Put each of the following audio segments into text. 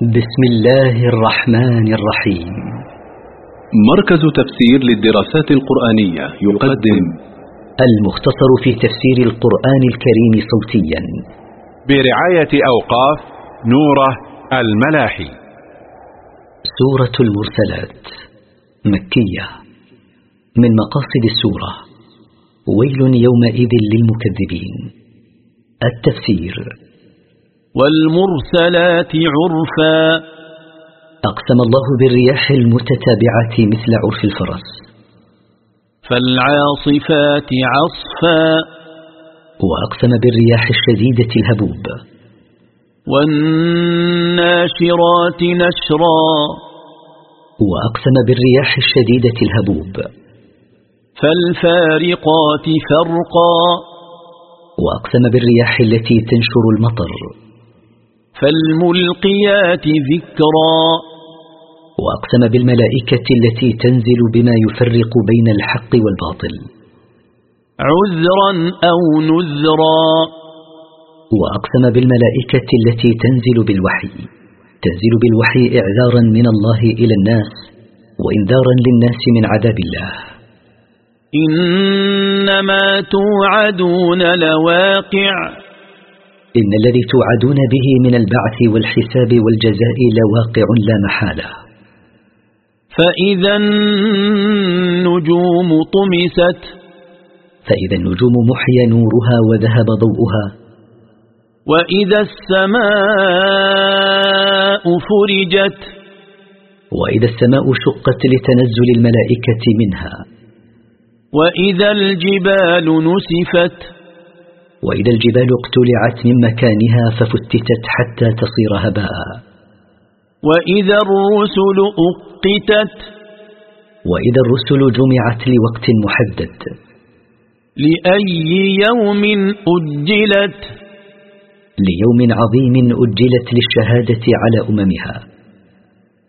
بسم الله الرحمن الرحيم. مركز تفسير للدراسات القرآنية يقدم المختصر في تفسير القرآن الكريم صوتيا. برعاية أوقاف نوره الملاحي. سورة المرسلات مكية. من مقاصد السورة ويل يومئذ للمكذبين. التفسير والمرسلات عرفا. أقسم الله بالرياح المتتابعة مثل عرف الفرس. فالعاصفات عصفا. وأقسم بالرياح الشديدة الهبوب. والناشرات نشرا. وأقسم بالرياح الشديدة الهبوب. فالفارقات فرقا. وأقسم بالرياح التي تنشر المطر. فالملقيات ذكرا. وأقسم بالملائكة التي تنزل بما يفرق بين الحق والباطل. عذرا أو نذرا. وأقسم بالملائكة التي تنزل بالوحي. تنزل بالوحي إعذارا من الله إلى الناس وإنذارا للناس من عذاب الله. إنما توعدون لواقع. إن الذي توعدون به من البعث والحساب والجزاء لواقع لا محالة. فإذا النجوم طمست. فإذا النجوم محي نورها وذهب ضوءها. وإذا السماء فرجت. وإذا السماء شقت لتنزل الملائكة منها. وإذا الجبال نسفت. وإذا الجبال اقتلعت من مكانها ففتتت حتى تصير هباء. وإذا الرسل أقتت وإذا الرسل جمعت لوقت محدد. لأي يوم أجلت؟ ليوم عظيم أجلت للشهادة على أممها.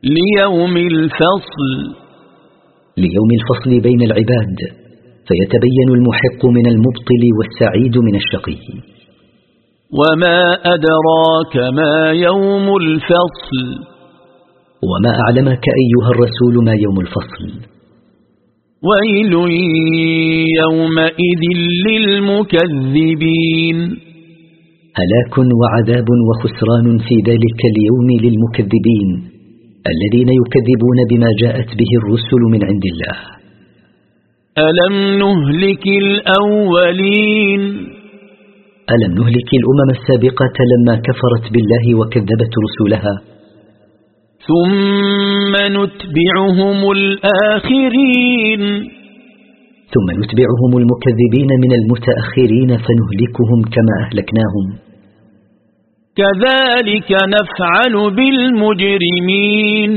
ليوم الفصل. ليوم الفصل بين العباد. فيتبين المحق من المبطل والسعيد من الشقي. وما أدراك ما يوم الفصل؟ وما أعلمك أيها الرسول ما يوم الفصل؟ ويل يومئذ للمكذبين. هلاك وعذاب وخسران في ذلك اليوم للمكذبين الذين يكذبون بما جاءت به الرسل من عند الله. ألم نهلك الأولين؟ ألم نهلك الأمم السابقة لما كفرت بالله وكذبت رسلها؟ ثم نتبعهم الآخرين. ثم نتبعهم المكذبين من المتأخرين فنهلكهم كما أهلكناهم. كذلك نفعل بالمجرمين.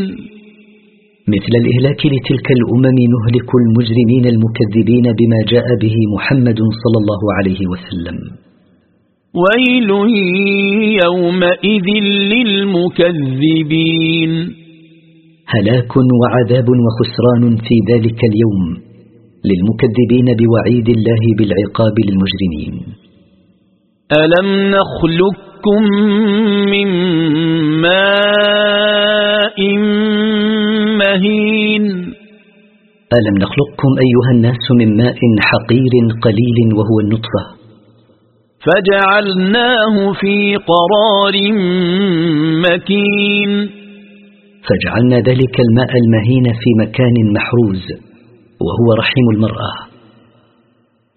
مثل الإهلاك لتلك الأمم نهلك المجرمين المكذبين بما جاء به محمد صلى الله عليه وسلم. ويل يومئذ للمكذبين. هلاك وعذاب وخسران في ذلك اليوم للمكذبين بوعيد الله بالعقاب للمجرمين. ألم نخلقكم من ماء مهين. ألم نخلقكم أيها الناس من ماء حقير قليل وهو النطفة؟ فجعلناه في قرار مكين. فجعلنا ذلك الماء المهين في مكان محروز وهو رحم المرأة.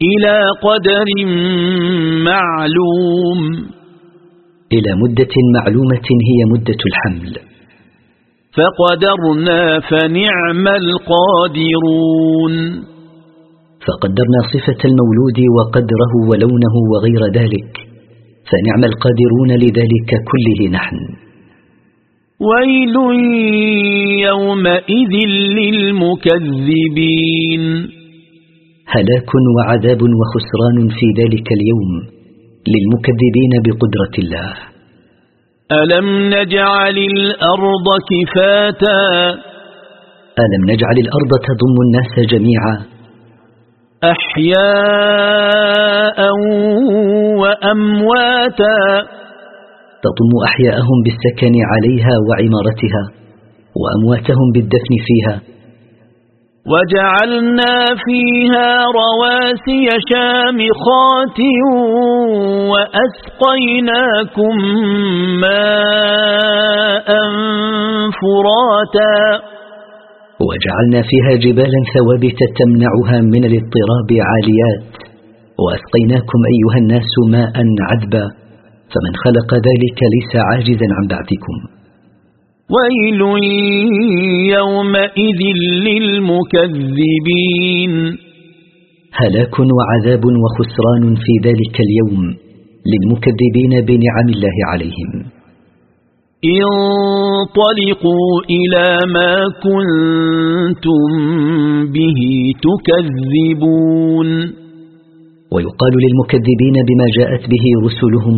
إلى قدر معلوم. إلى مدة معلومة هي مدة الحمل. فقدرنا فنعم القادرون. فقدرنا صفة المولود وقدره ولونه وغير ذلك فنعم القادرون لذلك كله نحن. ويل يومئذ للمكذبين. هلاك وعذاب وخسران في ذلك اليوم للمكذبين بقدرة الله. ألم نجعل الأرض كفاتا؟ ألم نجعل الأرض تضم الناس جميعا؟ أحياء وأمواتا. تضم أحياءهم بالسكن عليها وعمارتها وأمواتهم بالدفن فيها. وجعلنا فيها رواسي شامخات وأسقيناكم ماء فراتا. وجعلنا فيها جبالا ثوابت تمنعها من الاضطراب عاليات. وأسقيناكم أيها الناس ماء عذبا. فمن خلق ذلك ليس عاجزا عن بعثكم. ويل يومئذ للمكذبين. هلاك وعذاب وخسران في ذلك اليوم للمكذبين بنعم الله عليهم. انطلقوا إلى ما كنتم به تكذبون. ويقال للمكذبين بما جاءت به رسلهم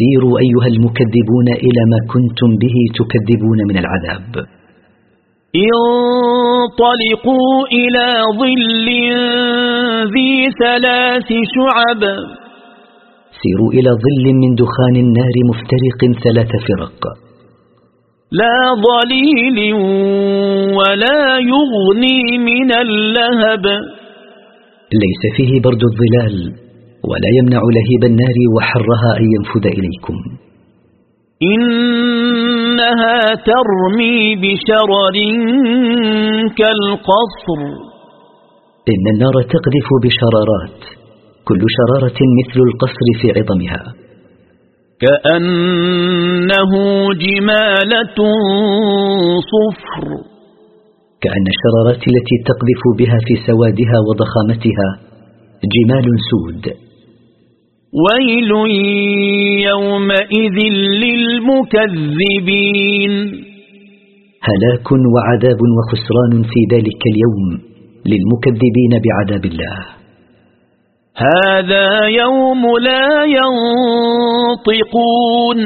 سيروا أيها المكذبون إلى ما كنتم به تكذبون من العذاب. انطلقوا إلى ظل ذي ثلاث شعب. سيروا إلى ظل من دخان النار مفترق ثلاث فرق. لا ظليل ولا يغني من اللهب. ليس فيه برد الظلال. ولا يمنع لهيب النار وحرها أن ينفذ إليكم. إنها ترمي بشرر كالقصر. إن النار تقذف بشرارات كل شرارة مثل القصر في عظمها. كأنه جمالة صفر. كأن الشرارات التي تقذف بها في سوادها وضخامتها جمال سود. ويل يومئذ للمكذبين. هلاك وعذاب وخسران في ذلك اليوم للمكذبين بعذاب الله. هذا يوم لا ينطقون.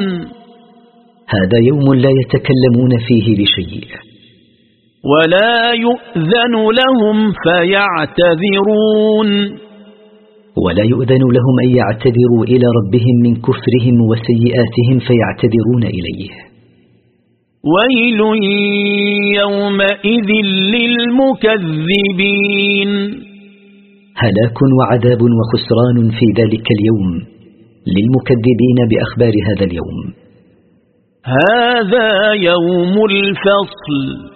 هذا يوم لا يتكلمون فيه بشيء. ولا يؤذن لهم فيعتذرون. ولا يؤذن لهم أن يعتذروا إلى ربهم من كفرهم وسيئاتهم فيعتذرون إليه. ويل يومئذ للمكذبين. هلاك وعذاب وخسران في ذلك اليوم. للمكذبين بأخبار هذا اليوم. هذا يوم الفصل.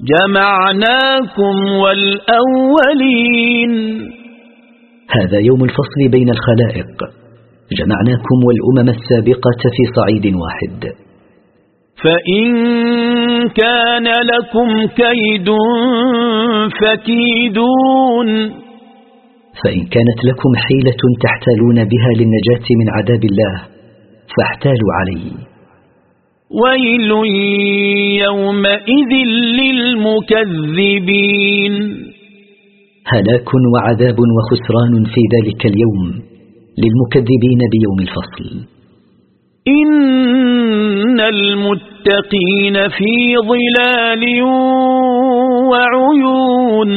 جمعناكم والأولين. هذا يوم الفصل بين الخلائق. جمعناكم والأمم السابقة في صعيد واحد. فإن كان لكم كيد فكيدون. فإن كانت لكم حيلة تحتالون بها للنجاة من عذاب الله فاحتالوا علي ويل يومئذ للمكذبين. هلاك وعذاب وخسران في ذلك اليوم للمكذبين بيوم الفصل. إن المتقين في ظلال وعيون.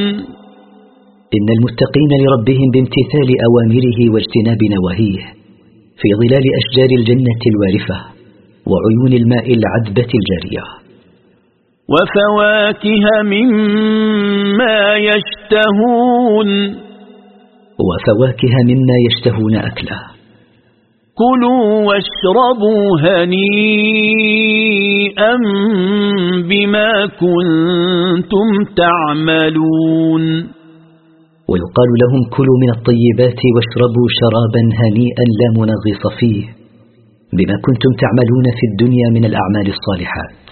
إن المتقين لربهم بامتثال أوامره واجتناب نواهيه في ظلال أشجار الجنة الوارفة وعيون الماء العذبة الجارية. وفواكه مما يشتهون. وفواكه مما يشتهون أكله كلوا واشربوا هنيئا بما كنتم تعملون. ويقال لهم كلوا من الطيبات واشربوا شرابا هنيئا لا منغص فيه بما كنتم تعملون في الدنيا من الأعمال الصالحات.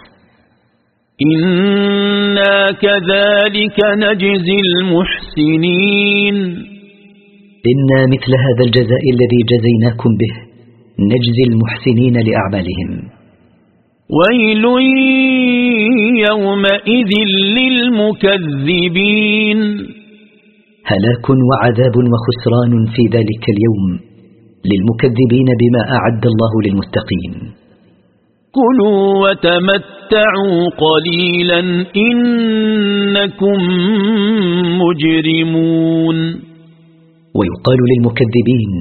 إنا كذلك نجزي المحسنين إنا مثل هذا الجزاء الذي جزيناكم به نجزي المحسنين لأعمالهم. ويل يومئذ للمكذبين هلاك وعذاب وخسران في ذلك اليوم للمكذبين بما أعد الله للمتقين. كلوا وتمتعوا قليلا إنكم مجرمون. ويقال للمكذبين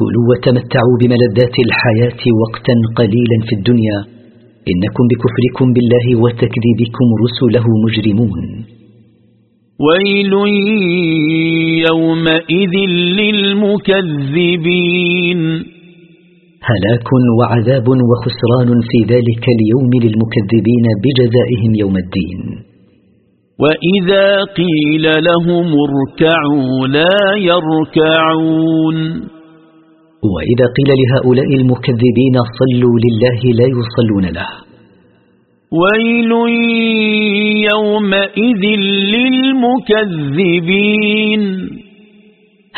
كلوا وتمتعوا بملذات الحياة وقتا قليلا في الدنيا إنكم بكفركم بالله وتكذيبكم رسله مجرمون. ويل يومئذ للمكذبين. هلاك وعذاب وخسران في ذلك اليوم للمكذبين بجزائهم يوم الدين. وإذا قيل لهم اركعوا لا يركعون. وإذا قيل لهؤلاء المكذبين صلوا لله لا يصلون له. ويل يومئذ للمكذبين.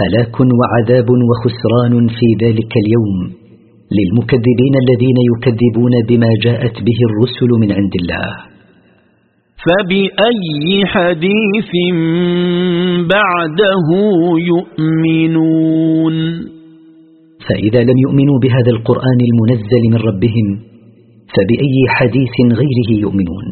هلاك وعذاب وخسران في ذلك اليوم للمكذبين الذين يكذبون بما جاءت به الرسل من عند الله. فبأي حديث بعده يؤمنون؟ فإذا لم يؤمنوا بهذا القرآن المنزل من ربهم فبأي حديث غيره يؤمنون؟